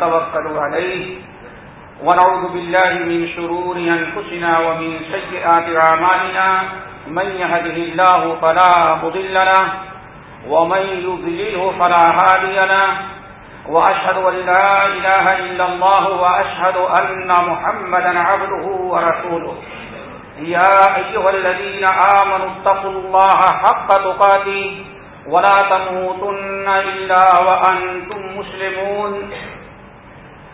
به عليه ونعوذ بالله من شرور أنفسنا ومن سيئات عمالنا من يهده الله فلا مضل له ومن يضلله فلا هادي له وأشهد أن لا إله إلا الله وأشهد أن محمدا عبده ورسوله يا أيها الذين آمنوا اتقوا الله حق تقاتي ولا تموتن إلا وأنتم مسلمون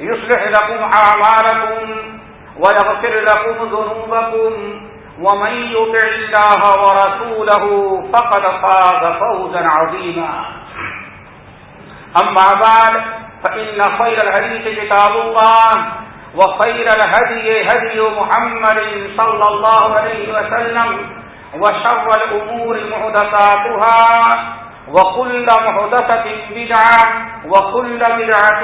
يصلح لكم أعمالكم ويغفر لكم ذنوبكم ومن يطع الله ورسوله فقد فاز فوزا عظيما. أما بعد، فإن خير الحديث كتاب الله وخير الهدي هدي محمد صلى الله عليه وسلم وشر الأمور محدثاتها وكل محدثة بدعة، وكل بدعة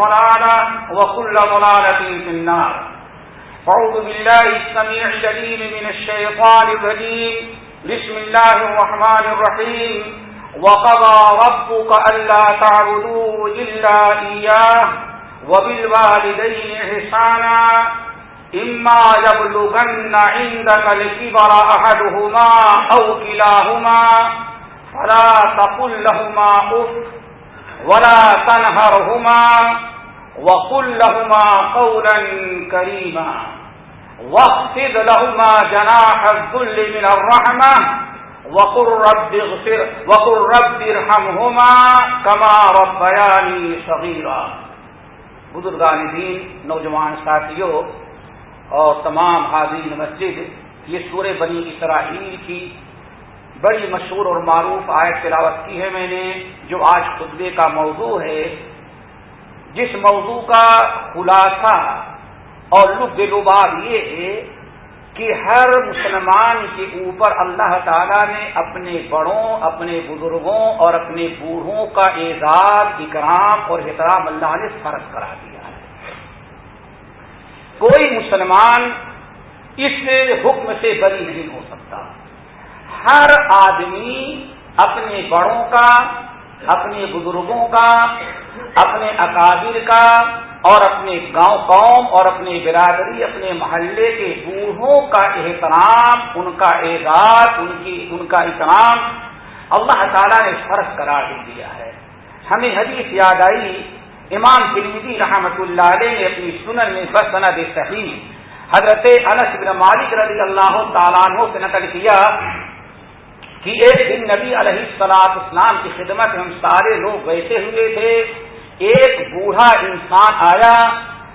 ضلالة، وكل ضلالة في النار. فعوذ بالله السميع الجليل من الشيطان الرجيم. بسم الله الرحمن الرحيم. وقضى ربك ألا تعبدوا إلا إياه وبالوالدين إحسانا. إما يبلغن عندك الكبر أحدهما أو كلاهما. فلا تقل لهما أف ولا تنهرهما وقل لهما قولا كريما واخفض لهما جناح الذل من الرحمة وقل رب اغفر، وقل رب ارحمهما كما ربياني صغيرا۔ بزرگان دین نوجوان ساتھیوں اور تمام حاضرین مسجد، یہ سور بنی اسرائیل کی بڑی مشہور اور معروف آیت تلاوت کی ہے میں نے، جو آج خطبے کا موضوع ہے۔ جس موضوع کا خلاصہ اور لب لباب یہ ہے کہ ہر مسلمان کے اوپر اللہ تعالیٰ نے اپنے بڑوں، اپنے بزرگوں اور اپنے بوڑھوں کا اعزاز، اکرام اور احترام اللہ نے فرض کرا دیا ہے۔ کوئی مسلمان اس حکم سے بری نہیں ہو سکتا۔ ہر آدمی اپنے بڑوں کا، اپنے بزرگوں کا، اپنے اکابر کا اور اپنے گاؤں قوم اور اپنی برادری، اپنے محلے کے بوڑھوں کا احترام، ان کا اعزاز، ان کی، ان کا احترام اللہ تعالیٰ نے فرض قرار دیا ہے۔ ہمیں حدیث یاد آئی، امام ترمیدی رحمت اللہ علیہ نے اپنی سنن میں بس سند صحیح حضرت انس بن مالک رضی اللہ تعالیٰ عنہ سے نقل کیا کہ ایک دن نبی علیہ السلاط اسلام کی خدمت ہم سارے لوگ بیٹھے ہوئے تھے۔ ایک بوڑھا انسان آیا،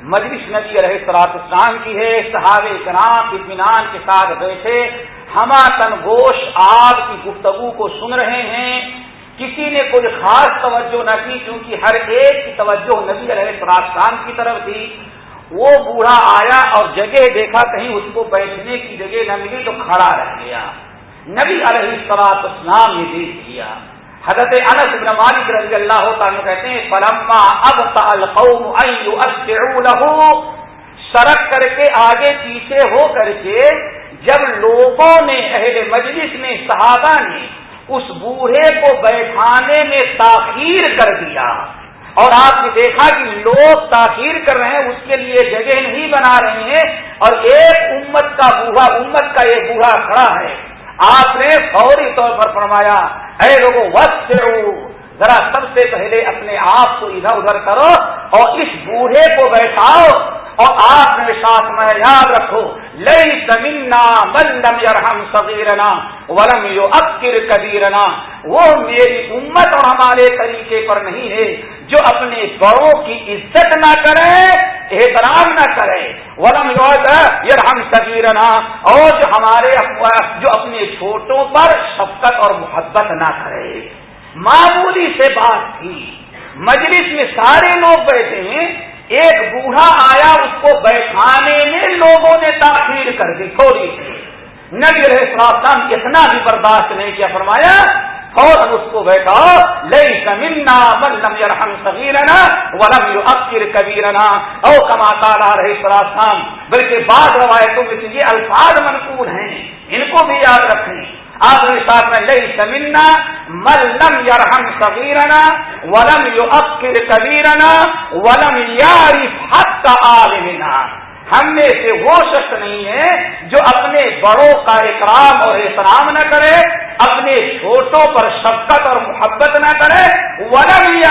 مجلس نبی علیہ السلاط اسلام کی ہے صحاب کرام اطمینان کے ساتھ بیٹھے۔ ہما تن گوش آپ کی گفتگو کو سن رہے ہیں۔ کسی نے کوئی خاص توجہ نہ کی، کیونکہ ہر ایک کی توجہ نبی علیہ السلام کی طرف تھی۔ وہ بوڑھا آیا اور جگہ دیکھا کہیں اس کو بیٹھنے کی جگہ نہ ملی تو کھڑا رہ گیا۔ نبی علیہ السلاط اسلام نے دیکھ لیا حضرت انس بن مالک رضی اللہ تعالیٰ کہتے ہیں پلما اب القوم سڑک کر کے آگے پیچھے ہو کر کے جب لوگوں نے اہل مجلس میں صحابہ نے اس بوڑھے کو بیٹھانے میں تاخیر کر دیا۔ اور آپ نے دیکھا کہ لوگ تاخیر کر رہے ہیں، اس کے لیے جگہ نہیں بنا رہے ہیں۔ اور ایک امت کا بوڑھا، امت کا ایک بوڑھا کھڑا ہے۔ آپ نے فوری طور پر فرمایا، اے لوگوں وقت ذرا سب سے پہلے اپنے آپ کو ادھر ادھر کرو اور اس بوڑھے کو بیٹھاؤ اور آپ نے ساتھ میں یاد رکھو لئی زمینا بندم یرحم صغیرنا ولم یو اکر کبیرنا وہ میری امت اور ہمارے طریقے پر نہیں ہے۔ جو اپنے بڑوں کی عزت نہ کرے، احترام نہ کرے۔ ولم یرحم صغیرنا، اور جو ہمارے جو اپنے چھوٹوں پر شفقت اور محبت نہ کرے۔ معمولی سے بات تھی۔ مجلس میں سارے لوگ بیٹھے ہیں۔ ایک بوڑھا آیا، اس کو بیٹھانے میں لوگوں نے تاخیر کر دی تھوڑی سی نبی اتنا بھی برداشت نہیں کیا، فرمایا فوراً اس کو بیٹھا لئی سمنا ملم یرحم صغیرنا ولم یؤخر کبیرنا او کما تعالی رہے سلام بلکہ بعض روایتوں میں یہ الفاظ منقول ہیں، ان کو بھی یاد رکھیں۔ آپ ساتھ میں لئی سمنا ملم یرحم صغیرنا ولم یؤخر کبیرنا ولم یعرف حق عالمنا۔ ہم میں سے وہ شخص نہیں ہے جو اپنے بڑوں کا اکرام اور احترام نہ کرے، اپنے چھوٹوں پر شفقت اور محبت نہ کرے۔ ولم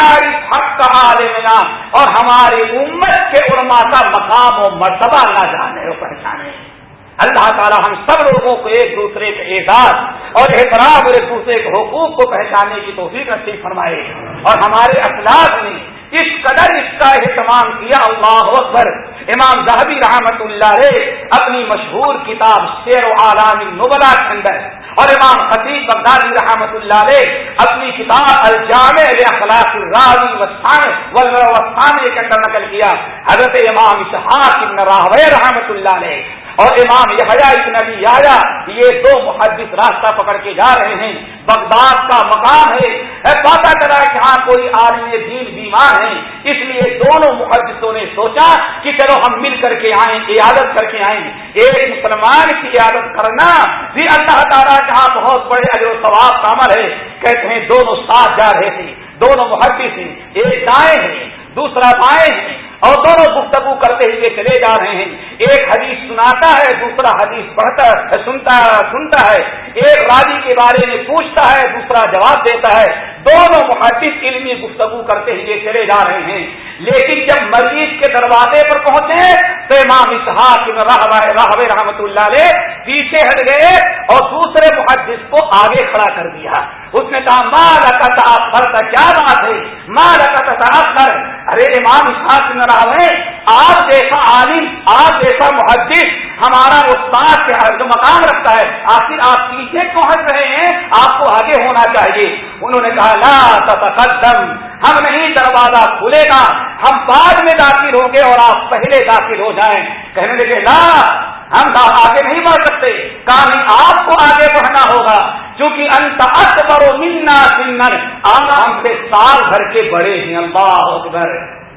حق کا عالمنا۔ اور ہماری امت کے علماء کا مقام و مرتبہ نہ جانے اور پہچانے۔ اللہ تعالی ہم سب لوگوں کو ایک دوسرے کے اعزاز اور احترام اور ایک دوسرے کے حقوق کو پہچانے کی توفیق نصیب فرمائے۔ اور ہمارے اخلاق نے اس قدر اس کا اہتمام کیا اللہ اکبر۔ امام زہبی رحمت اللہ علیہ اپنی مشہور کتاب شیر و عالمی نبلا کے اندر اور امام خطیب بغدادی رحمت اللہ علیہ اپنی کتاب الجامع اخلاق الراوی وسطان کے اندر نقل کیا۔ حضرت امام اسحاق ابن راہوے رحمت اللہ علیہ اور امام یہ ابن ابی آیا یہ دو محدث راستہ پکڑ کے جا رہے ہیں۔ بغداد کا مقام ہے۔ پتا چلا کہ ہاں کوئی آدمی دین بیمار ہے۔ اس لیے دونوں محدثوں نے سوچا کہ چلو ہم مل کر کے آئیں، عیادت کر کے آئیں۔ ایک مسلمان کی عیادت کرنا بھی اللہ تعالیٰ جہاں بہت بڑے اجر و ثواب کا عمل ہے۔ کہتے ہیں، دونوں ساتھ جا رہے تھے دونوں محدث ہیں۔ ایک دائیں ہیں، دوسرا بائیں ہیں۔ اور دونوں گفتگو کرتے ہوئے چلے جا رہے ہیں۔ ایک حدیث سناتا ہے، دوسرا حدیث پڑھتا سنتا سنتا ہے۔ ایک راضی کے بارے میں پوچھتا ہے، دوسرا جواب دیتا ہے۔ دونوں محدث علمی گفتگو کرتے ہوئے چلے جا رہے ہیں۔ لیکن جب مریض کے دروازے پر پہنچے، تو امام اسحاق راہب رحمت اللہ علیہ پیچھے ہٹ گئے اور دوسرے محدث کو آگے کھڑا کر دیا۔ اس نے کہا ماں رکھتا آپ کا کیا بات ہے؟ ماں رکھتا تھا آپ ارے امام اسحاق راہے آپ جیسا عالم، آپ جیسا محدث، ہمارا استاد کے ہر جو مقام رکھتا ہے۔ آخر آپ پیچھے پہنچ رہے ہیں؟ آپ کو آگے ہونا چاہیے۔ انہوں نے کہا، لا تتقدم، ہم نہیں، دروازہ کھلے گا۔ ہم بعد میں داخل ہوں گے اور آپ پہلے داخل ہو جائیں۔ کہنے لگے، لا ہم آگے نہیں بڑھ سکتے؟ کہانی آپ کو آگے بڑھنا ہوگا۔ کیونکہ انت اکبر و منا سنن آپ ہم سے سال بھر کے بڑے ہیں، اللہ اکبر۔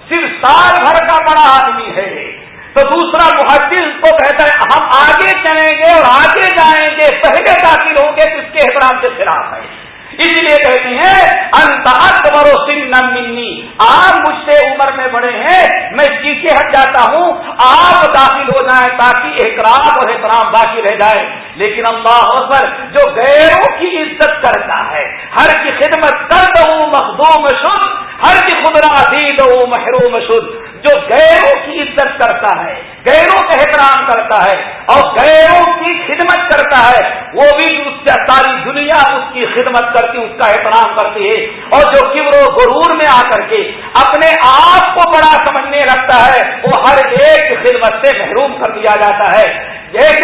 صرف سال بھر کا بڑا آدمی ہے۔ تو دوسرا محدث کو کہتا ہے، ہم آگے چلیں گے اور آگے جائیں گے، پہلے داخل ہوں گے، جس کے احترام سے خلاف ہے۔ اس لیے کہتے ہیں انتہا برو سن منی۔ آپ مجھ سے عمر میں بڑے ہیں، میں پیچھے ہٹ جاتا ہوں۔ آپ داخل ہو جائیں تاکہ احترام اور احترام باقی رہ جائے۔ لیکن اللہ پر جو غیروں کی عزت کرتا ہے، ہر کی خدمت کر دوں مخدوم شد، ہر کی خدرا دی دو محروم شد۔ جو غیروں کی عزت کرتا ہے غیروں کا احترام کرتا ہے اور غیروں کی خدمت کرتا ہے، وہ بھی اس کا ساری دنیا اس کی خدمت کرتی، اس کا احترام کرتی ہے۔ اور جو کبر و غرور میں آ کر کے اپنے آپ کو بڑا سمجھنے لگتا ہے، وہ ہر ایک خدمت سے محروم کر دیا جاتا ہے۔ جیسے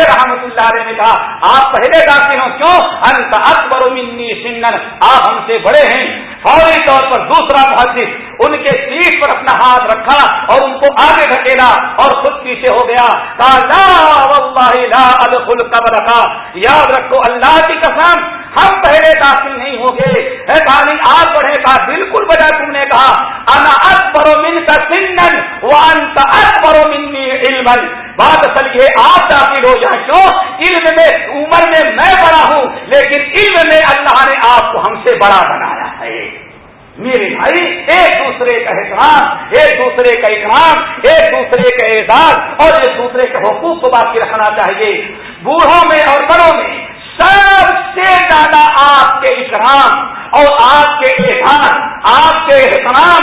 رحمت اللہ علیہ نے کہا، آپ پہلے داخل ہوں، کیوں؟ انت اکبر منی سنن۔ آپ ہم سے بڑے ہیں۔ فوری طور پر دوسرا محدث، ان کے سیٹ پر اپنا ہاتھ رکھا اور ان کو آگے ڈھکیلا اور خود پیچھے ہو گیا۔ کہا لا ادخل قبر کا یاد رکھو، اللہ کی قسم، ہم پہلے داخل نہیں ہوں گے کہانی آپ بڑھے گا۔ بالکل بجا تم نے کہا۔ انا اکبر من کا سنن وانت اکبر منی علم بات اصل یہ، آپ داخل ہو جائیں کیوں علم میں، عمر میں میں بڑا ہوں، لیکن علم میں اللہ نے آپ کو ہم سے بڑا بنایا ہے۔ میرے بھائی، ایک دوسرے کا احترام، ایک دوسرے کا اکرام، ایک دوسرے کا اعزاز، اور ایک دوسرے کے حقوق کو باقی رکھنا چاہیے۔ بوڑھوں میں اور بڑوں میں سب سے زیادہ آپ کے اکرام اور آپ کے احسان، آپ کے احترام،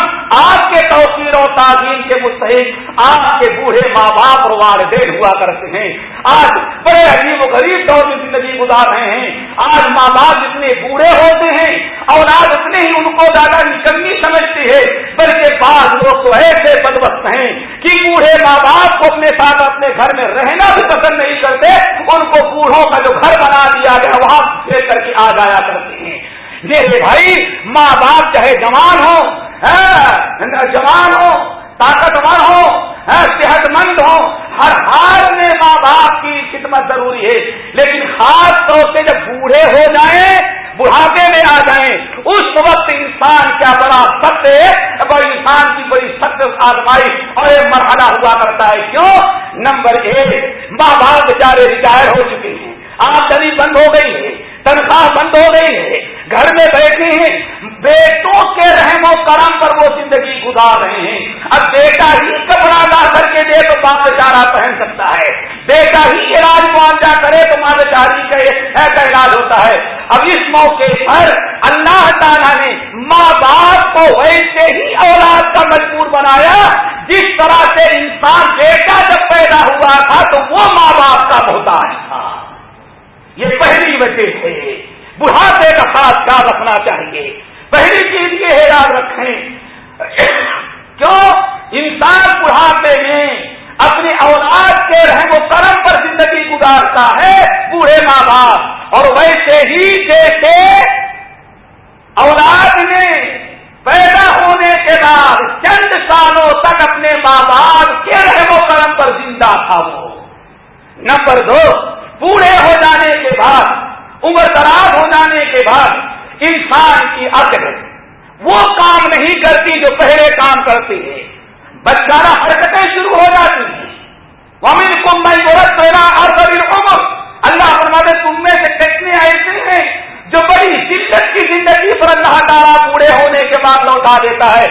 آپ کے توسیر و تعظیم کے مستحق آپ کے بوڑھے ماں باپ اور والدین ہوا کرتے ہیں۔ آج بڑے عجیب و غریب دور میں زندگی گزار رہے ہیں۔ آج ماں باپ جتنے بوڑھے ہوتے ہیں اور آج اتنے ہی ان کو زیادہ نکلنی سمجھتی ہے، بلکہ بعض لوگ تو ایسے بدوست ہیں کہ بوڑھے ماں باپ کو اپنے ساتھ اپنے گھر میں رہنا بھی پسند نہیں کرتے۔ ان کو بوڑھوں کا جو گھر بنا دیا گیا وہاں کر کے آ جایا کرتے ہیں۔ میرے بھائی، ماں باپ چاہے جوان ہو جوان ہو، طاقتور ہو صحت مند ہو، ہر حال میں ماں باپ کی خدمت ضروری ہے۔ لیکن خاص طور سے جب بوڑھے ہو جائیں، بڑھاپے میں آ جائیں، اس وقت انسان کیا بڑا سخت ہے بڑی انسان کی بڑی سخت آزمائی اور ایک مرحلہ ہوا کرتا ہے۔ کیوں؟ نمبر ایک، ماں باپ بیچارے ریٹائر ہو چکے ہیں۔ آمدنی بند ہو گئی ہے تنخواہ بند ہو گئی ہے گھر میں بیٹھے ہیں، بیٹوں کے رحم و کرم پر وہ زندگی گزار رہے ہیں۔ اب بیٹا ہی کپڑا لا کر کے دے تو ماں بیچارہ پہن سکتا ہے۔ بیٹا ہی علاج معاوضہ کرے تو ماں بیچاری کا علاج ہوتا ہے۔ اب اس موقع پر اللہ تعالیٰ نے ماں باپ کو ویسے ہی اولاد کا مجبور بنایا۔ جس طرح سے انسان بیٹا جب پیدا ہوا تھا تو وہ ماں باپ کا محتاج تھا۔ یہ پہلی وجہ ہے۔ بڑھاپے کا خاص خیال رکھنا چاہیے۔ پہلی چیز یہ ہے، یاد رکھیں۔ کیوں؟ انسان بڑھاپے میں اپنی اولاد کے رحم و کرم پر زندگی گزارتا ہے، بوڑھے ماں باپ۔ اور ویسے ہی جیسے اولاد میں پیدا ہونے کے بعد چند سالوں تک اپنے ماں باپ کے رحم و کرم پر زندہ تھا وہ۔ نمبر دو بوڑھے ہو جانے کے بعد، عمر دراز ہو جانے کے بعد انسان کی عقل وہ کام نہیں کرتی جو پہلے کام کرتی ہے۔ بچارا حرکتیں شروع ہو جاتی ہیں۔ ومن کم میں عورت پیدا اور بڑی عمر اللہ فرماتے تم میں سے کتنے ایسے ہیں جو بڑی شدت کی زندگی پر اللہ تعالیٰ بوڑھے ہونے کے بعد لوٹا دیتا ہے۔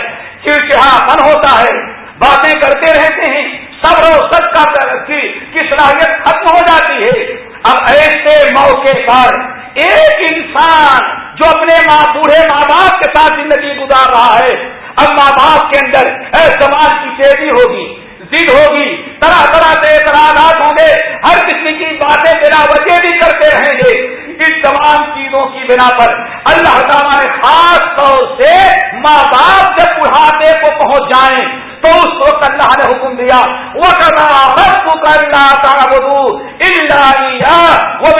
چڑچڑا من ہوتا ہے۔ باتیں کرتے رہتے ہیں۔ صبر و سب کا کی صلاحیت ختم ہو جاتی ہے۔ اب ایسے موقع پر ایک انسان جو اپنے ماں بوڑھے ماں باپ کے ساتھ زندگی گزار رہا ہے، اب ماں باپ کے اندر سماج کی تیزی ہوگی ضد ہوگی، طرح طرح سے اعتراضات ہوں گے۔ ہر کسی کی باتیں بنا وجہ بھی کرتے رہیں گے۔ ان تمام چیزوں کی بنا پر اللہ تعالیٰ نے خاص طور سے ماں باپ جب بڑھاپے کو پہنچ جائیں تو اس وقت اللہ نے حکم دیا وہ کرنا رب کرنا تارا بدو وہ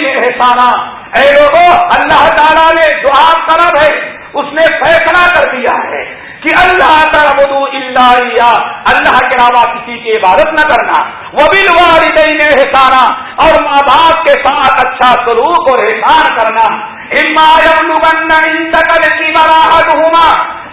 احسانہ اے لوگوں اللہ تعالیٰ نے جو آپ طلب ہے، اس نے فیصلہ کر دیا ہے کہ اللہ تعالیٰ بدو اللہ اللہ کے علاوہ کسی کی عبادت نہ کرنا۔ وہ بھی والدین احسانہ اور ماں باپ کے ساتھ اچھا سلوک اور احسان کرنا۔ اما یبلغن عندك الكبر احدهما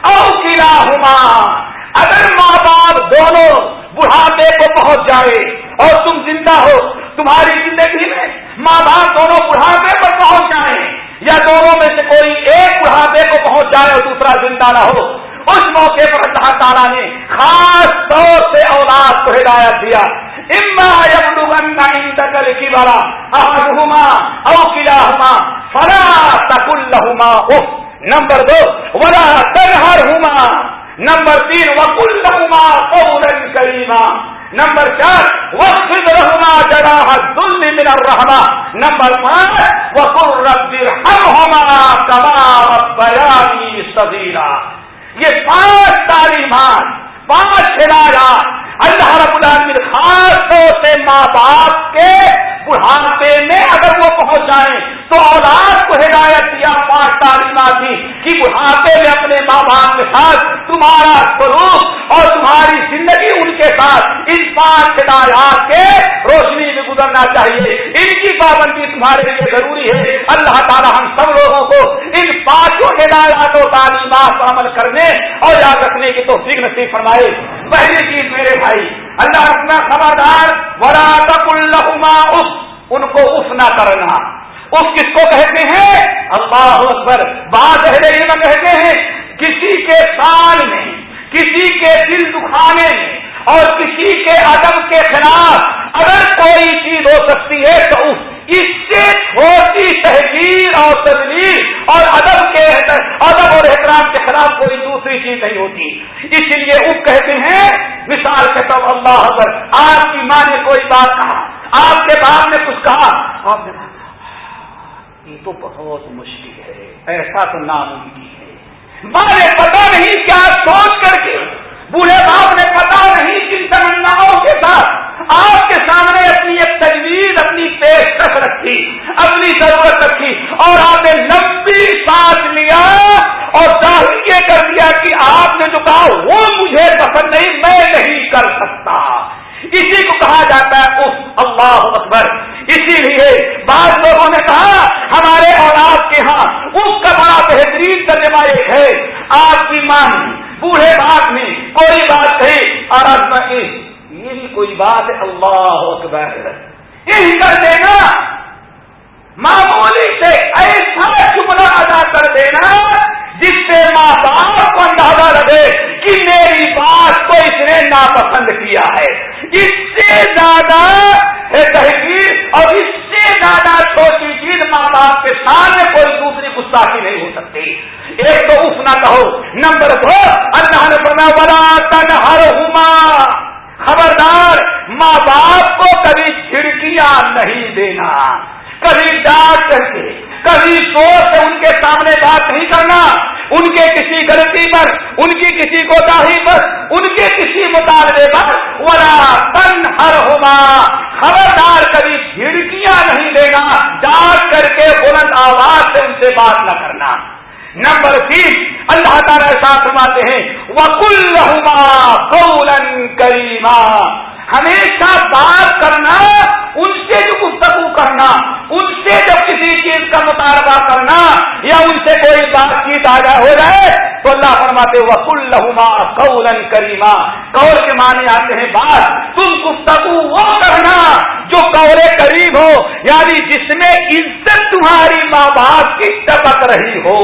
او كلاهما۔ اگر ماں باپ دونوں بڑھاپے کو پہنچ جائے اور تم زندہ ہو، تمہاری زندگی میں ماں باپ دونوں بڑھاپے پر پہنچ جائیں یا دونوں میں سے کوئی ایک بڑھاپے کو پہنچ جائے اور دوسرا زندہ نہ ہو، اس موقع پر اللہ تعالیٰ نے خاص طور سے اولاد کو ہدایت دیا۔ اما کل کی بارا احما او کلا فلا تک الما نمبر دو، ولا تنہر ہوما نمبر تین وکل رحما قولا کریما نمبر چار وقت رحما جڑا دل من الرحمہ نمبر پانچ وقل رب ارحمہما کما بیانی صغیرا یہ پانچ تعلیمات، پانچ ہدایات اللہ رب العالمین خاص طور سے ماں باپ کے بڑھاپے میں اگر وہ پہنچ جائیں تو اولاد کو ہدایت دیا پانچ تعلیمات دی کہ بڑھاپے میں اپنے ماں باپ کے ساتھ تمہارا سلوک اور تمہاری زندگی ان کے ساتھ ان پانچ ہدایات کے روشنی میں گزرنا چاہیے۔ ان کی پابندی تمہارے لیے ضروری ہے۔ اللہ تعالیٰ ہم سب لوگوں کو ان پانچوں ہدایات و تعلیمات پر عمل کرنے اور یاد رکھنے کی تو نصیب فرمائے۔ پہلی چیز میرے بھائی، اللہ رکھنا خبردار بڑا تک اللہ اس ان کو اف نہ کرنا۔ اس کس کو کہتے ہیں؟ اللہ اکبر۔ بعض اہل علم کہتے ہیں، کسی کے سال میں، کسی کے دل دکھانے میں اور کسی کے ادب کے خلاف اگر کوئی چیز ہو سکتی ہے تو اس سے چھوٹی تحریر اور تدبیر اور ادب کے ادب اور احترام کے خلاف کوئی دوسری چیز نہیں ہوتی۔ اسی لیے وہ کہتے ہیں، مثال کے طور اللہ اکبر، آپ کی ماں نے کوئی بات کہا، آپ کے باپ نے کچھ کہا۔ آپ نے یہ تو بہت مشکل ہے۔ ایسا تو ناممکن ہے۔ ماں نے پتا نہیں کیا سوچ کر کے بوڑھے باپ نے پتا نہیں کن تمناؤں کے ساتھ آپ کے سامنے اپنی ایک تجویز، اپنی پیشکش رکھی، اپنی ضرورت رکھی اور آپ نے لمبی سانس لیا اور ظاہر یہ کر دیا کہ آپ نے جو کہا وہ مجھے پسند نہیں، میں نہیں کر سکتا۔ اسی کو کہا جاتا ہے اس اللہ اکبر اسی لیے بعض لوگوں نے کہا، ہمارے اور آپ کے ہاں اس کا بڑا بہترین ترجمہ ایک ہے آپ کی ماں بوڑھے بات میں کوئی بات کہی اور اب یہ کوئی بات اللہ اکبر یہی کر دینا۔ معمولی سے ایسا جملہ ادا کر دینا جس سے ماں باپ کو اندازہ لگے کہ میری بات کو اس نے ناپسند کیا ہے۔ اس سے زیادہ تحقیق اور اس سے زیادہ چھوٹی چیز ماں باپ کے سامنے کوئی دوسری گستاخی نہیں ہو سکتی۔ ایک تو اف نہ کہو۔ نمبر دو، اللہ نے بنا بڑا تن ہر خبردار ماں باپ کو کبھی کھڑکیاں نہیں دینا۔ کبھی ڈانٹ کر کے، کبھی سوچ ان کے سامنے بات نہیں کرنا۔ ان کے کسی غلطی پر، ان کی کسی کوتاہی پر، ان کے کسی مطالبے پر ورا تن ہر ہوگا خبردار کبھی کھڑکیاں نہیں دینا ڈانٹ کر کے بلند آواز سے ان سے بات نہ کرنا۔ نمبر تین، اللہ تعالیٰ ساتھ فرماتے ہیں وکل رہا کریما ہمیشہ بات کرنا ان سے جو گفتگو کرنا ان سے جب کسی چیز کا مطالبہ کرنا یا ان سے کوئی بات چیت آگاہ ہو جائے، تو اللہ فرماتے وکل لہما قولن کریما قول کے معنی آتے ہیں بات، تم گفتگو وہ کرنا جو قول قریب ہو یعنی جس میں عزت تمہاری ماں باپ کی ٹپک رہی ہو۔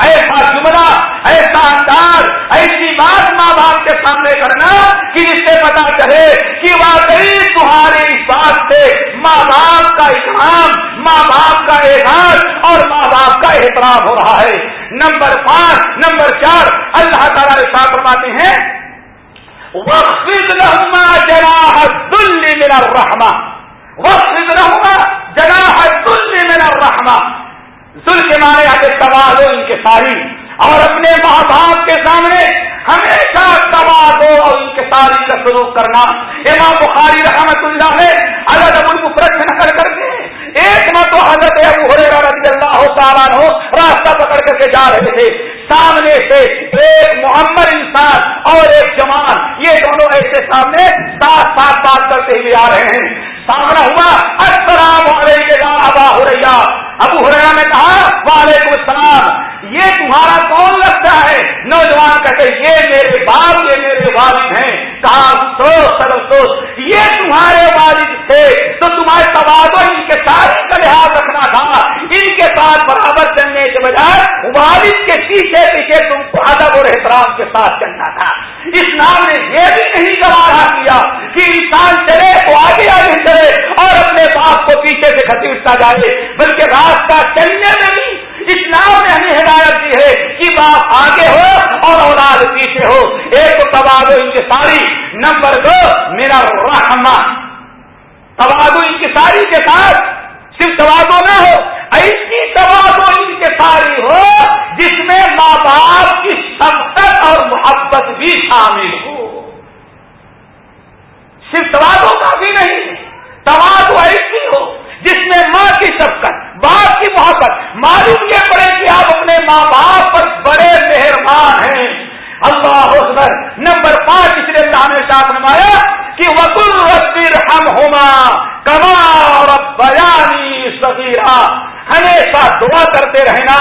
ایسا جملہ ایسا انداز ایسی بات ماں باپ کے سامنے کرنا کہ اس سے پتا چلے کہ واقعی تمہارے اس بات سے ماں باپ کا اکرام ماں باپ کا اعزاز اور ماں باپ کا احترام ہو رہا ہے۔ نمبر پانچ، نمبر چار، اللہ تعالیٰ ساتھ فرماتے ہیں وقت رہما جنا دل میرا رحما وقت رہما جنا دل میرا رحما ظلم کے مارے آگے تباہ ہو ان کے ساری اور اپنے ماں باپ کے سامنے ہمیشہ تباہ ہو اور ان کے ساری کا سلوک کرنا۔ امام بخاری رحمت اللہ ہے الگ اب ان کو نقل کر کے ایک نہ تو حضرت ابو رضی اللہ تعالیٰ ہو راستہ پکڑ کر کے جا رہے تھے۔ سامنے سے ایک محمد انسان اور ایک جوان، یہ دونوں ایسے سامنے ساتھ ساتھ بات کرتے ہوئے آ رہے ہیں۔ سامنا ہوا، السلام علیکم ابا ہو رہی ابو ہریرا نے کہا، وعلیکم السلام۔ یہ تمہارا کون لگتا ہے؟ نوجوان کہتے یہ میرے باپ، یہ میرے والد ہیں۔ کہا سوچ سر سوچ یہ تمہارے والد تھے۔ تو تمہارے توازو ان کے ساتھ کا لحاظ رکھنا تھا۔ ان کے ساتھ برابر چلنے کے بجائے والد کے پیچھے پیچھے تم کو ادب اور احترام کے ساتھ چلنا تھا۔ اس نام نے یہ بھی نہیں گوارا کیا کہ انسان چلے تو آگے آگے چلے اور اپنے باپ کو پیچھے سے کھسیٹتا جائے، بلکہ راستہ چلنے میں بھی اسلام نے ہمیں ہدایت دی ہے کہ باپ آگے ہو اور اولاد پیچھے ہو۔ ایک تو ان کی ساری نمبر دو، میرا رحمہ۔ تبادو ان کی ساری کے ساتھ صرف توازو نہ ہو، ایسی توازو ان کے ساری ہو جس میں ماں باپ کی سبقت اور محبت بھی شامل ہو۔ صرف توازو کا بھی نہیں توازو ایسی ہو جس میں ماں کی شفقت باپ کی محبت۔ معلوم یہ پڑے کہ آپ اپنے ماں باپ پر بڑے مہربان ہیں۔ اللہ حسن نمبر پانچ اس لیے اللہ نے ساتھ نمایا کہ وکل ربر ہم ہوما کما اور بیانی سبیرا ہمیشہ دعا کرتے رہنا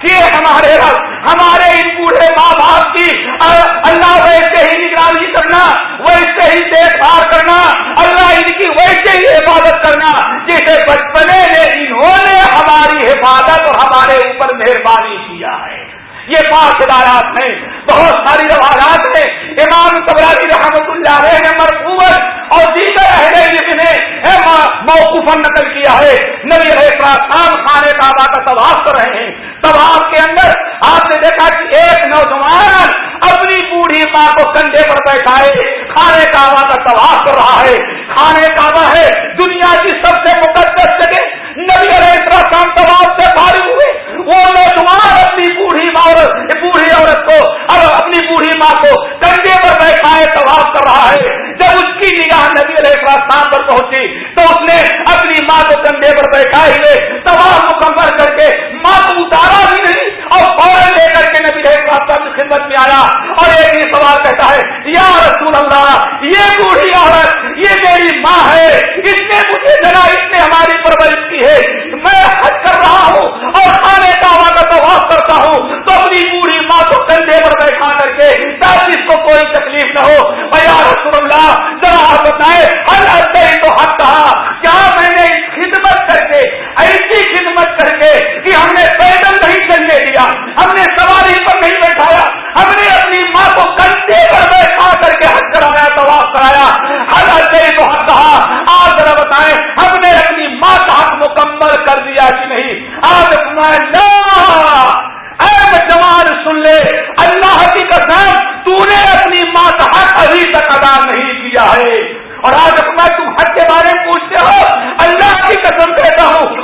کہ ہمارے رب، ہمارے ان بوڑھے ماں باپ کی اللہ ویسے ہی نگرانی کرنا ویسے ہی دیکھ بھال کرنا، اللہ ان کی ویسے ہی حفاظت کرنا، جسے بچپنے میں انہوں نے ہماری حفاظت اور ہمارے اوپر مہربانی کیا ہے۔ یہ پانچ ہدایات ہیں، بہت ساری روایات ہیں۔ امام قبرانی رحمت اللہ علیہ نے مرفوت اور دیگر اہل علم نے موقف نقل کیا ہے۔ نبی علیہ خان خانے کعبہ کا طواف کر رہے ہیں۔ طواف کے اندر آپ نے دیکھا کہ ایک نوجوان اپنی بوڑھی ماں کو کندھے پر بیٹھائے کھانے کعبہ کا طواف کر رہا ہے۔ کھانے کعبہ ہے، دنیا کی سب سے مقدس جگہ نبی علیہ السلام طواف سے فارغ ہوئے۔ وہ نوجوان اپنی بوڑھی عورت بوڑھی عورت کو اور اپنی بوڑھی ماں کو کندھے پر بیٹھائے، طواف کر رہا ہے۔ جب اس کی نگاہ نبی علیہ السلام پر پہنچی تو اس نے اپنی ماں کو کندھے پر بیٹھائے ہوئے طواف مکمل کر کے ماں کو اتارا بھی نہیں اور فوراً لے کر کے نبی علیہ السلام کی خدمت میں آیا اور ایک ہی سوال کہتا ہے، یا رسول اللہ، یہ بوڑھی عورت، یہ میری ماں ہے، اس نے مجھے ذرا اس نے ہماری پرورش کی ہے، میں حج کر رہا ہوں اور کھانے کا وہاں کا کرتا ہوں۔ تو اپنی بوڑھی ماں کو کندھے پر بیٹھا کر کے تاکہ اس کو کوئی تکلیف نہ ہو۔ یا رسول اللہ، ذرا آپ بتائے ہر ہر تو حق کہا کیا میں نے خدمت کر کے، ایسی خدمت کر کے کہ ہم نے پیدل نہیں چلنے دیا۔ ہم نے سواری پر نہیں بیٹھایا۔ ہم نے اپنی ماں کو کنٹے پر بیٹھا کر کے حق کرایا طواف کرایا ہر ہر تو حق کہا آپ ذرا بتائیں ہم نے اپنی ماں کا حق مکمل کر دیا کہ نہیں آج میں اے جوان سن لے اللہ کی قسم تو نے اپنی ماں کا حق ابھی تک ادا نہیں کیا ہے اور آج میں تم حق کے بارے میں پوچھتے ہو اللہ کی قسم کہتا ہوں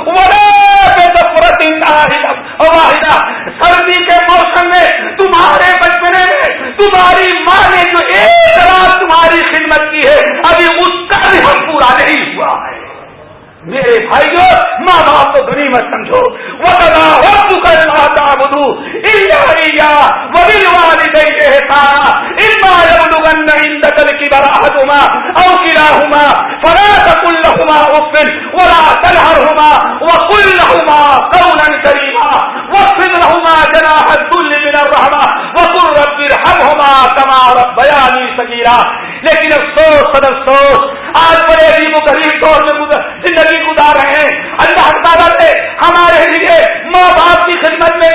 سردی کے موسم میں تمہارے بچپنے میں تمہاری ماں نے جو ایک رات تمہاری خدمت کی ہے ابھی اس کا بھی حق پورا نہیں ہوا ہے میرے بھائیو ماں باپ کو گری مت سمجھو وہ بتا ہو کرنا تھا بدھو کی براہما او کلاهما فلا تقل لهما اف ولا تنهرهما وقل لهما قولا كريما واغفر لهما جناح الذل من الرحمه وقل رب ارحمهما كما ربياني صغيرا لیکن افسوس سد افسوس، آج بڑے عجیب و غریب دور میں زندگی گزار رہے ہیں۔ اللہ تعالیٰ نے ہمارے لیے ماں باپ کی خدمت میں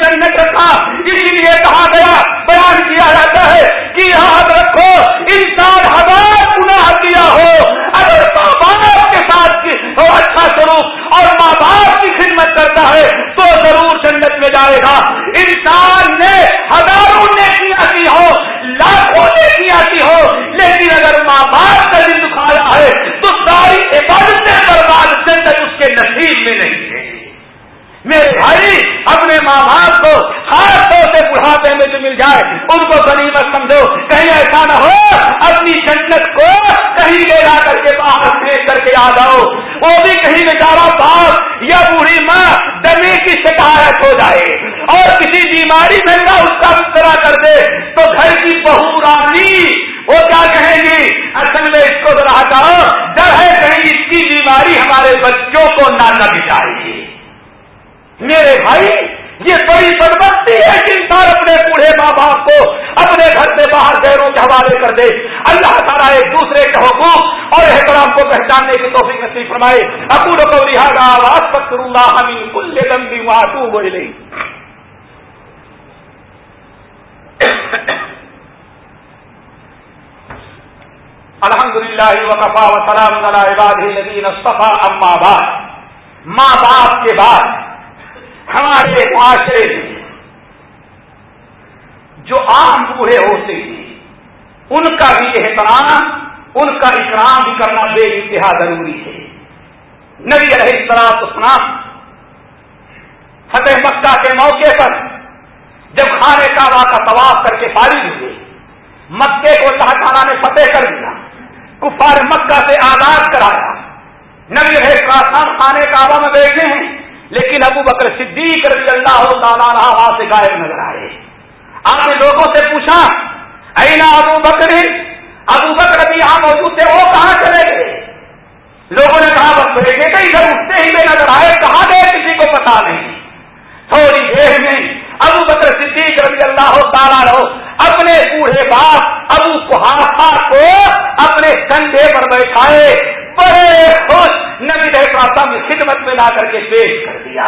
کرتا ہے تو ضرور جنت میں جائے گا۔ انسان نے ہزاروں نے کیا کی ہو، لاکھوں نے کیا کی ہو، لیکن اگر ماں باپ کا دل دکھایا ہے تو ساری عبادتیں برباد جنت اس کے نصیب میں نہیں ہے۔ میرے بھائی، اپنے ماں باپ کو خاص طور سے بڑھاپے میں جو مل جائے، ان کو غنیمت سمجھو، کہیں ایسا نہ ہو، اپنی جنت کو کہیں لے جا کر کے آ جاؤ۔ وہ بھی کہیں بیچارا باپ یا بوڑھی ماں دمے کی شکایت ہو جائے اور کسی بیماری میں نہ اس کا طرح کر دے تو گھر کی بہو رانی، وہ کیا کہیں گی؟ اصل میں اس کو ذرا ہٹاؤ۔ ڈر ہے کہیں اس کی بیماری ہمارے بچوں کو نہ لگ جائے۔ گی میرے بھائی یہ بڑی بدبختی ہے کہ انسان اپنے بوڑھے ماں باپ کو اپنے گھر سے باہر گہروں کے حوالے کر دے۔ اللہ تعالیٰ ایک دوسرے کے حقوق اور احترام کو پہچاننے کی توفیق نصیب فرمائے۔ اکور کو لہٰذا آواز پکر اللہ ہمیں کل لمبی وہاں بولے الحمد للہ وقفا وسلام عباد اما بعد۔ ماں باپ کے بعد ہمارے معاشرے میں جو عام بوڑھے ہوتے ہیں، ان کا بھی احترام، ان کا اکرام بھی کرنا بے انتہا ضروری ہے۔ نبی علیہ السلام اسلام فتح مکہ کے موقع پر جب خانے کعبہ کا طواف کر کے فارغ ہوئے، مکے کو اللہ تعالیٰ نے فتح کر دیا، کفار مکہ سے آزاد کرایا۔ نبی علیہ السلام خانے کعبہ میں بیٹھے ہیں لیکن ابو بکر صدیق رضی اللہ تعالیٰ وہاں سے غائب نظر آئے۔ آپ نے لوگوں سے پوچھا، اینا ابو بکر ابو بکر ابھی یہاں موجود تھے، وہ کہاں چلے گئے؟ لوگوں نے کہا، بس بیٹھے گا ادھر اٹھتے ہی میں نظر آئے، کہاں گئے؟ کسی کو پتا نہیں۔ تھوڑی دیر میں ابو بکر صدیق رضی اللہ تعالیٰ رہو اپنے بوڑھے باپ ابو کو اپنے کندھے پر بیٹھائے، بڑے خوش نبی رہے پراستان کی خدمت میں لا کر کے پیش کر دیا۔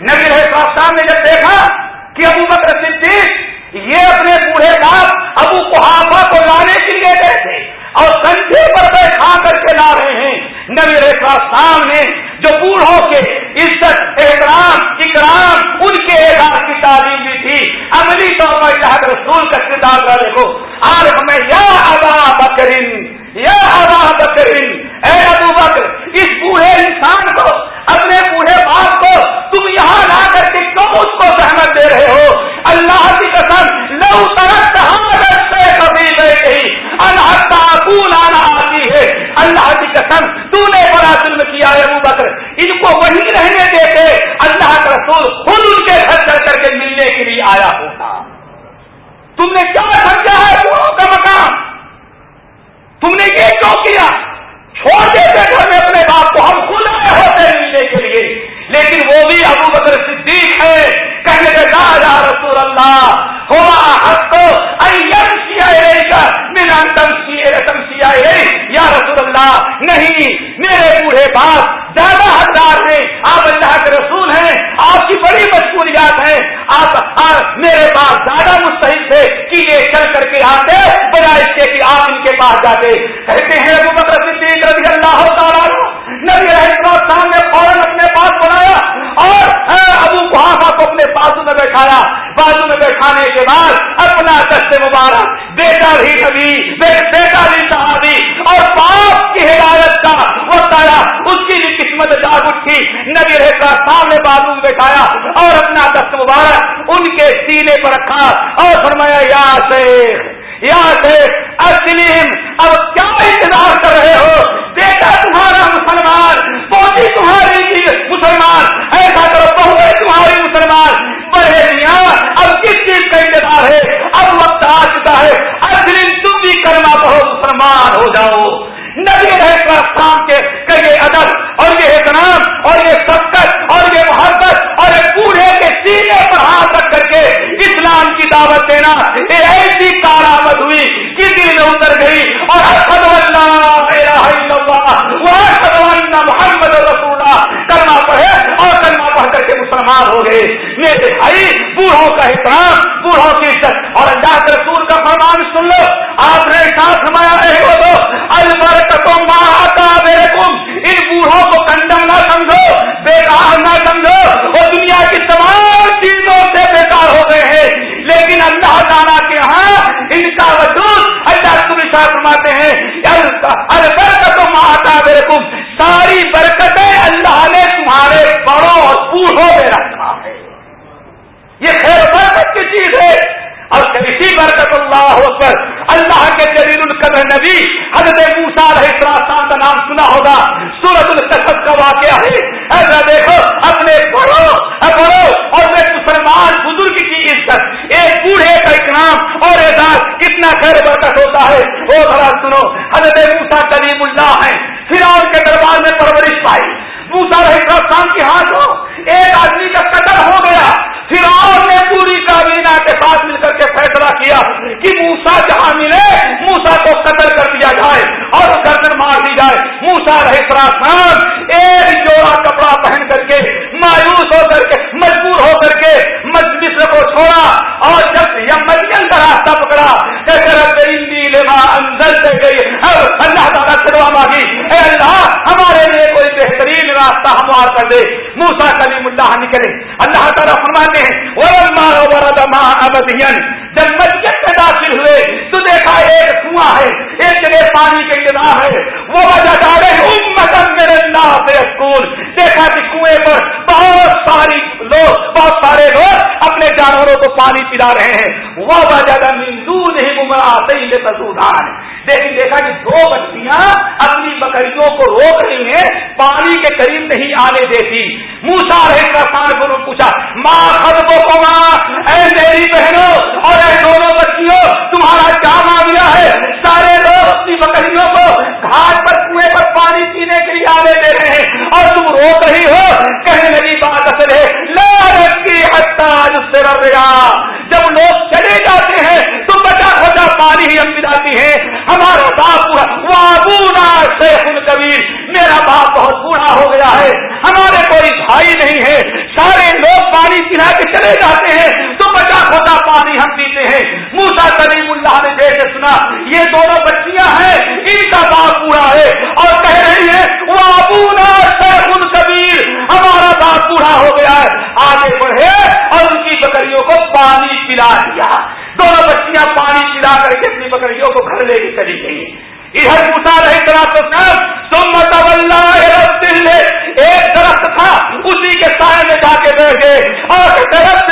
نبی رہے پراستان نے جب دیکھا کہ ابو بکر صدیق یہ اپنے بوڑھے باپ ابو کوہافا کو لانے کے لیے گئے تھے اور کندھے پر بیٹھا کر کے لا رہے ہیں۔ نبی رہے پراستان نے جو بوڑھوں کے عزت، احترام، اکرام، ان کے اعزاز کی تعلیم دی تھی، عملی طور پر اللہ رسول کا کردار کا دیکھو۔ آج ہمیں یا ابا بکرین یا ابا بکرین اے ابو بکر، اس بوڑھے انسان کو، اپنے بوڑھے باپ کو، تم یہاں لا کر کے کیوں اس کو سہمت دے رہے ہو؟ اللہ کی قسم، لو ترک سے ہاں اللہ آنا آتی ہے اللہ کی قسم، تو نے بڑا ظلم کیا ہے ابو بکر۔ ان کو وہی رہنے دیتے اللہ کا رسول خود ان کے گھر چل کر کے ملنے کے لیے آیا ہوتا۔ تم نے کیا سمجھا ہے گرو کا مقام؟ تم نے یہ کیوں کیا؟ چھوڑ دیتے گھر میں اپنے باپ کو۔ ہم خود آئے ہوتے ملنے کے لیے۔ لیکن وہ بھی ابو بکر صدیق ہے نہیں، میرے بوڑھے باپ، زیادہ حقدار ہیں۔ آپ اللہ کے رسول ہیں، آپ کی بڑی مجبوریات ہیں آپ میرے پاس زیادہ مستحق تھے کہ یہ چل کر کے آتے، بجائے اس کے کہ آپ ان کے پاس جاتے۔ کہتے ہیں ابو بکر صدیق رضی اللہ تعالیٰ نبی صاحب نے فوراً اپنے پاس بنایا اور ہاں، ابو بحافا کے بازو میں بیٹھایا بازو میں بیٹھانے کے بعد اپنا دست مبارک، بیٹا بھی نبی، بیٹا بھی صحابی اور باپ کی ہدایت کا وہ تایا اس کی بھی قسمت جاگ اٹھی۔ نبی رہتا سامنے بازو میں بیٹھایا اور اپنا دست مبارک ان کے سینے پر رکھا اور فرمایا، یا شیخ یا اسلیم اب کیا انتظار کر رہے ہو؟ بیٹا تمہارا مسلمان، پوتی تمہاری مسلمان، ایسا کرو، بہو تمہاری مسلمان۔ بڑے اب کس چیز کا انتظار ہے؟ اب وقت آ چکا ہے۔ اسلیم تم بھی کرنا بہت مسلمان ہو جاؤ۔ نبی رہے شام کے کئی ادب اور یہ احترام اور یہ سبقت اور یہ محبت اور یہ پورے کے سینے پر ہاتھ رکھ کر کے اسلام کی دعوت دینا یہ ایسی کارآمد ہوئی کہ دل میں اتر گئی اور محمد رسول کرنا پڑے اور کرنا پڑھ کر کے مسلمان ہو گئے۔ میرے بھائی، بوڑھوں کا احترام، بوڑھوں کی عزت۔ اور اللہ کے رسول کا فرمان سن لو۔ آپ نے ساتھ سمایا ہے وہ تو، البرکتوں ماں آتا میرے تم ان بوڑھوں کو کنڈم نہ سمجھو، بیکار نہ سمجھو۔ وہ دنیا کی تمام چیزوں سے بیکار ہو گئے ہیں۔ لیکن اللہ تعالیٰ کے ہاں ان کا وجود اللہ فرماتے ہیں البرکتوں ماں ساری برکتیں اللہ نے تمہارے بڑوں اور بوڑھوں میں رکھا ہے۔ یہ خیر برکت کی چیز ہے۔ اور کسی برکت اللہ ہو کر اللہ کے جلیل القدر نبی حضرت موسا رہے السلام کا نام سنا ہوگا۔ سورت القصص کا واقعہ ہے۔ ایسا دیکھو، اپنے بڑوں بڑوں اور ایک مسلمان بزرگ کی عزت ایک بوڑھے کا اکرام اور اعزاز، کتنا خیر برکت ہوتا ہے۔ وہ ذرا سنو، حضرت موسا کریم اللہ ہے پھر اور کے دربار میں پرورش پائی۔ موسا رہے السلام کے ہاتھوں ایک آدمی کا قتل ہو گیا۔ پھر اور نے پوری کابینہ کے ساتھ مل کر کے فیصلہ کیا کہ موسا جہاں ملے موسا کو قتل کر دیا جائے اور گردن مار دی جائے۔ موسا رہے خان ایک جوڑا کپڑا پہن کر کے مایوس ہو کر کے، مجبور ہو کر کے مجلس کو چھوڑا، اور جب یہ کا راستہ پکڑا اندر سے گئی۔ اللہ تعالیٰ چلوا مانگی۔ اے اللہ، ہمارے لیے کوئی بہترین راستہ ہموار کر دے۔ موسا کلیم اللہ نکلے اللہ تعالیٰ فرماتے ہیں جب مسجد میں داخل ہوئے، تو دیکھا ایک کنواں ہے، ایک جگہ پانی کا انتظام ہے۔ وہ وجہ ڈالے میرے اللہ سے اسکول دیکھا کہ کنویں پر بہت ساری لوگ، بہت سارے لوگ اپنے جانوروں کو پانی پلا رہے ہیں۔ وہ وجہ مندو نہیں گمرا سے لیکن دیکھا کہ دو بچیاں اپنی بکریوں کو روک رہی ہیں، پانی کے قریب نہیں آنے دیتی۔ موسا رہے کا سان کو پوچھا ماں خد کو اے میری بہنوں اور اے دونوں بچیوں، تمہارا کیا معاملہ ہے؟ سارے لوگ اپنی بکریوں کو گھاٹ پر کنویں پر پانی پینے کے لیے آنے دے رہے ہیں۔ اور تم روک رہی ہو کہنے لگی بات اصل ہے۔ لارت کی حتاج سے جب لوگ چلے جاتے ہیں تو بچا کھوٹا پانی ہی ہم پلاتی ہے۔ ہمارا باپ وابونا شیخ کبیر۔ میرا باپ بہت بوڑھا ہو گیا ہے۔ ہمارے کوئی بھائی نہیں ہے۔ سارے لوگ پانی پلا کے چلے جاتے ہیں۔ تو بچا کھوٹا پانی ہم پیتے ہیں۔ موسا کریم اللہ نے بیٹے سنا، یہ دونوں بچیاں ہیں۔ ان کا باپ بوڑھا ہے۔ اور کہہ رہی ہے وہ ابونا شیخ کبیر۔ ہمارا باپ بوڑھا ہو گیا آگے بڑھے اور ان کی بکریوں کو پانی پلا دیا۔ دونوں بچیاں پانی پلا کر کے اپنی بکریوں کو گھر لے کے چلی گئی ادھر پوچھا رہے طرح تو تم ایک درخت تھا، اسی کے سائے میں جا کے بیٹھ گئے۔ اور درخت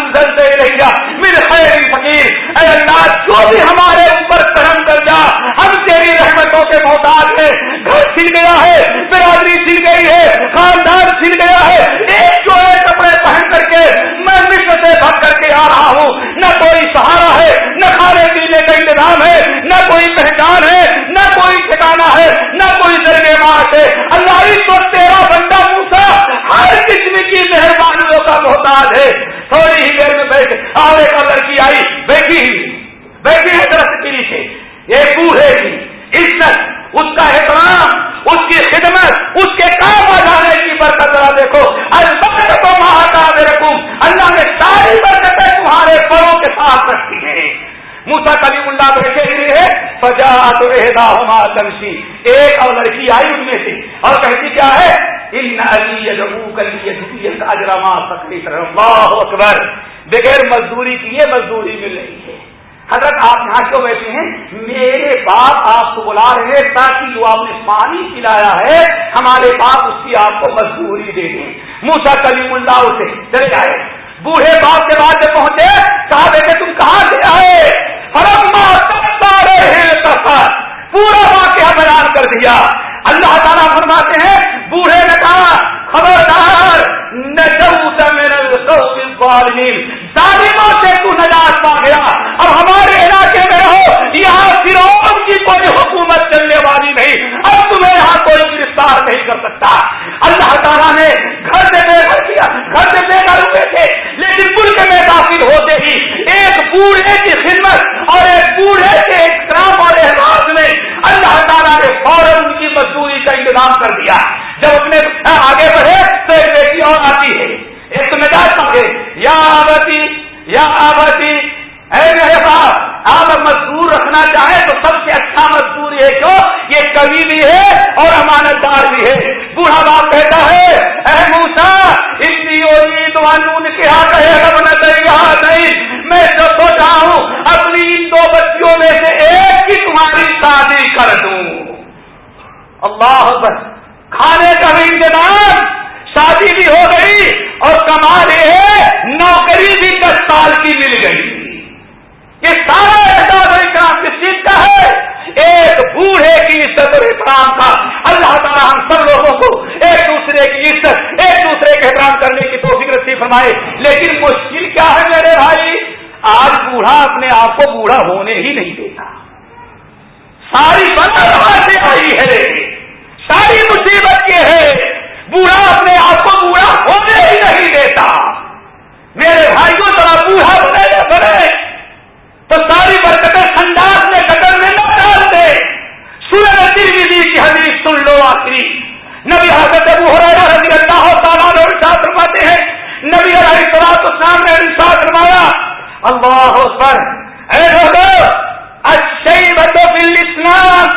اندر سے رہی گا میرے خیر فقیر۔ اے اللہ، جو بھی ہمارے اوپر کرم کر جا ہم تیری رحمتوں کے محتاج ہیں۔ گھر سل گیا ہے، برادری سل گئی ہے، خاندان سل گیا ہے ایک جو ہے کپڑے پہن کر کے میں مشن سے رہا ہوں۔ نہ کوئی سہارا ہے، نہ کھانے پینے کا انتظام ہے، نہ کوئی پہچان ہے، نہ کوئی ٹھکانا ہے، نہ کوئی ذریعے معاش ہے۔ اللہ تو تیرا بندہ پوچھا ہر قسم کی مہربانیوں کا محتاج ہے۔ تھوڑی ہی دیر میں بیٹھ اور ایک لڑکی آئی، بیٹھی بیٹھی ہے درخت کے نیچے یہ بوڑھے کی، عزت، اس کا احترام اس کی خدمت، اس کے کام آ جانے کی برکت ذرا دیکھو۔ اللہ کو مہاتا میرے اللہ نے ساری برکتیں تمہارے پروں کے ساتھ رکھی ہیں۔ موسا کلیم اللہ بیٹھے ہی رہے سجا تو رہدا ہما کنسی ایک اور لڑکی آئی ان میں سے۔ اور کہتی کیا ہے؟ ان علی کلی اجرما سکتی اللہ اکبر۔ بغیر مزدوری کی یہ مزدوری مل رہی ہے۔ حضرت آپ یہاں کیوں بیٹھے ہیں؟ میرے باپ آپ کو بلا رہے ہیں تاکہ جو آپ نے پانی پلایا ہے، ہمارے باپ اس کی آپ کو مزدوری دے دیں۔ موسا کلیم اللہ اسے چلے جائے بوڑھے باپ کے بعد جب پہنچے، کہا، بیٹے، تم کہاں سے آئے؟ رہے ہیں پورا واقعہ بیان کر دیا۔ اللہ تعالیٰ فرماتے ہیں، بوڑھے نے کہا، خبردار ظالموں سے تو نجات پا گیا اب ہمارے علاقے میں رہو یہاں فرون کی کوئی حکومت چلنے والی نہیں. اب تمہیں یہاں کوئی گرفتار نہیں کر سکتا. اللہ تعالیٰ نے گھر سے بے گھر کیا. گھر سے بے گھر ہوئے تھے. لیکن ملک میں داخل ہوتے ہی ایک بوڑھے کی خدمت اور ایک بوڑھے کے احترام اور احساس میں اللہ تعالیٰ نے فوراً ان کی مزدوری کا انتظام کر دیا. جب اپنے آگے بڑھے تو ایک بیٹی اور آتی ہے. ایک تو مزاج مانگے یا آبتی یا آبتی اے میرے باپ آپ مزدور رکھنا چاہیں تو سب سے اچھا مزدور یہ کیوں؟ یہ کبھی بھی ہے اور امانت دار بھی ہے۔ بوڑھا باپ کہتا ہے، اے موسا اتنی تو انون کیا کہے رب نہ نہیں۔ میں جو سوچا ہوں، اپنی ان دو بچیوں میں سے ایک کی تمہاری شادی کر دوں۔ اللہ کھانے کا بھی انتظام شادی بھی ہو گئی اور کما رہے نوکری بھی دس سال کی مل گئی یہ سارا احساس احترام کس چیز کا ہے ایک بوڑھے کی عزت اور احترام کا اللہ تعالیٰ ہم سب لوگوں کو ایک دوسرے کی عزت ایک دوسرے کے احترام کرنے کی توفیق رسی فرمائے لیکن مشکل کیا ہے میرے بھائی؟ آج بوڑھا اپنے آپ کو بوڑھا ہونے ہی نہیں دیتا۔ ساری بندر سے آئی ہے۔ ساری مصیبت یہ ہے بوڑھا اپنے آپ کو بوڑھا ہونے ہی نہیں دیتا میرے بھائیوں ذرا بوڑھا بنے بنے تو ساری برکتیں سنداس میں قدر میں نہ ڈال دے سورج ترویدی کی حدیث سن لو آخری نبی حضرت ابو حرارا رضی اللہ تعالیٰ اور ساتھ فرماتے ہیں نبی علیہ السلام تو سامنے ساتھ فرمایا۔ اللہ پر اے لوگو الشیبت فی الاسلام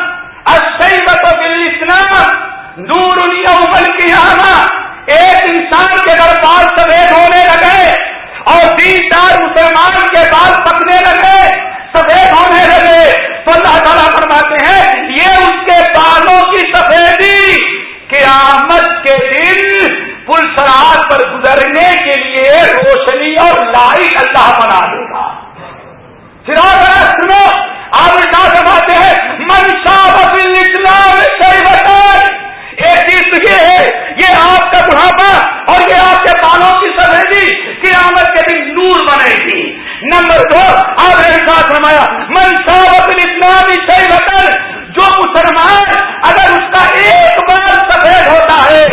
الشیبت فی الاسلام، نور یوم القیامہ۔ ایک انسان کے دربار سفید ہونے لگے اور تین چار مسلمان کے بال پکنے لگے۔ سفید ہونے لگے۔ تو اللہ تعالیٰ فرماتے ہیں یہ اس کے بالوں کی سفیدی قیامت کے دن پل سراج پر گزرنے کے لیے روشنی اور لائٹ اللہ بنا دے گا پھر سنو، آپ کیا سماتے ہیں منشا بل اسلام صحیح ایک چیز یہ ہے، یہ آپ کا بڑھاپا اور یہ آپ کے بالوں کی سفیدی قیامت کے دن نور بنے گی۔ نمبر دو، آپ نے ساتھ فرمایا منصوبت اسلامی صحیح وطن جو مسلمان اگر اس کا ایک بال سفید ہوتا ہے،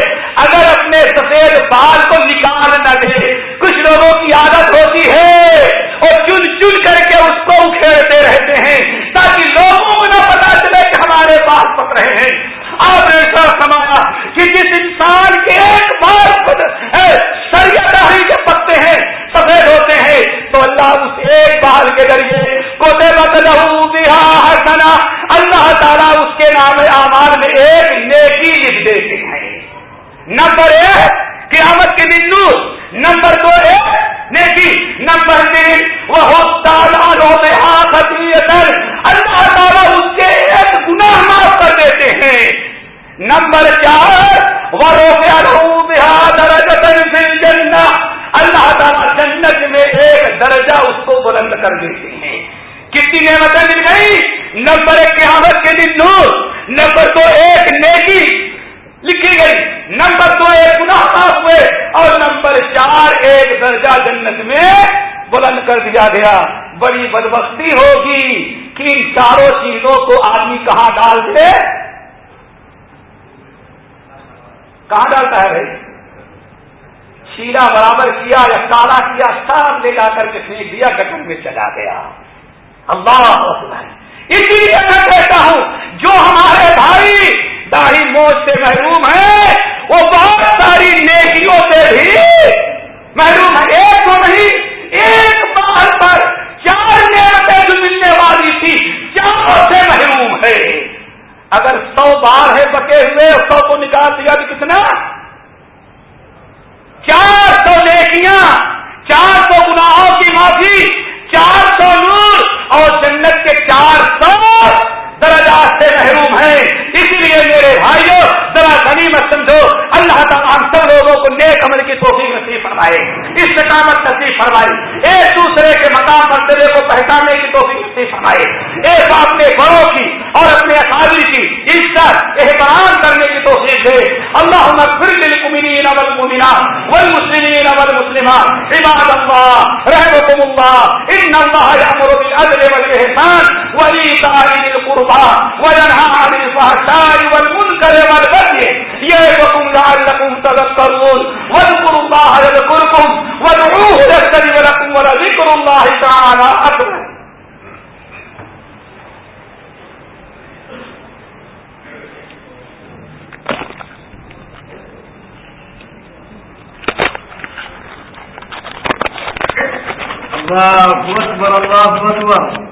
اگر اپنے سفید بال کو نکال نہ دے، کچھ لوگوں کی عادت ہوتی ہے اور چن چن کر کے اس کو اکھیڑتے رہتے ہیں تاکہ لوگوں کو نہ پتا چلے کہ ہمارے بال پک رہے ہیں۔ آپ نے ایسا سمایا کہ جس انسان کے ایک بار سریا کے پتے ہیں، سفید ہوتے ہیں، تو اللہ اس ایک بال کے ذریعے کو حسنا۔ اللہ تعالیٰ اس کے نام اعمال میں ایک نیکی لکھ دیتے ہیں۔ نمبر ایک، قیامت کے دن نور۔ نمبر دو ایک نمبر چار جنہ اللہ تعالیٰ جنت میں ایک درجہ اس کو بلند کر دیتے ہیں۔ کتنی نعمتیں مل گئی نمبر ایک قیامت کے دن نور نمبر دو، ایک نیکی۔ لکھی گئی۔ نمبر دو، ایک گناہ معاف ہوئے۔ اور نمبر چار، ایک درجہ جنت میں بلند کر دیا گیا۔ بڑی بدبختی ہوگی کہ ان چاروں چیزوں کو آدمی کہاں ڈال دے؟ کہاں ڈالتا ہے بھائی؟ شیرا برابر کیا یا سارا کیا؟ سب لے جا کر کے پھینک دیا گٹر میں چلا گیا۔ اللہ اسی لیے میں کہتا ہوں، جو ہمارے بھائی داڑھی موج سے محروم ہے، وہ بہت ساری نیکیوں سے بھی محروم ہے۔ ایک تو نہیں، ایک بار پر چار نعمتیں جو ملنے والی تھی چاروں سے محروم ہے۔ اگر سو بار ہے بکے ہوئے، سو کو نکال دیا تو کتنا چار سو نیکیاں چار سو گناہوں کی معافی چار سو نور اور جنت کے چار سو درجات سے محروم ہیں اسی لیے میرے بھائیوں ذرا غنی مت سمجھو اللہ تعالیٰ ہم سب لوگوں کو نیک عمل کی توفیق نصیب فرمائے استقامت نصیب فرمائے ایک دوسرے کے مقام مرتبے کو پہچاننے کی توفیق نصیب فرمائے ایک اپنے بڑوں کی اور اپنے اکادری کی عزت، احترام کرنے کی توفیق دے۔ اللہ پھر للمؤمنین والمؤمنات والمسلمین والمسلمات۔ عباد اللہ رحمكم اللہ۔ ان اللہ یامر بالعدل والاحسان وایتاء ذی القربى وينهى عن الفحشاء والمنكر والبغي يعظكم لعلكم تذكرون واذكروا الله يذكركم وادعوه يستجب لكم ولذكر الله تعالى أكبر اللہ اکبر اللہ اکبر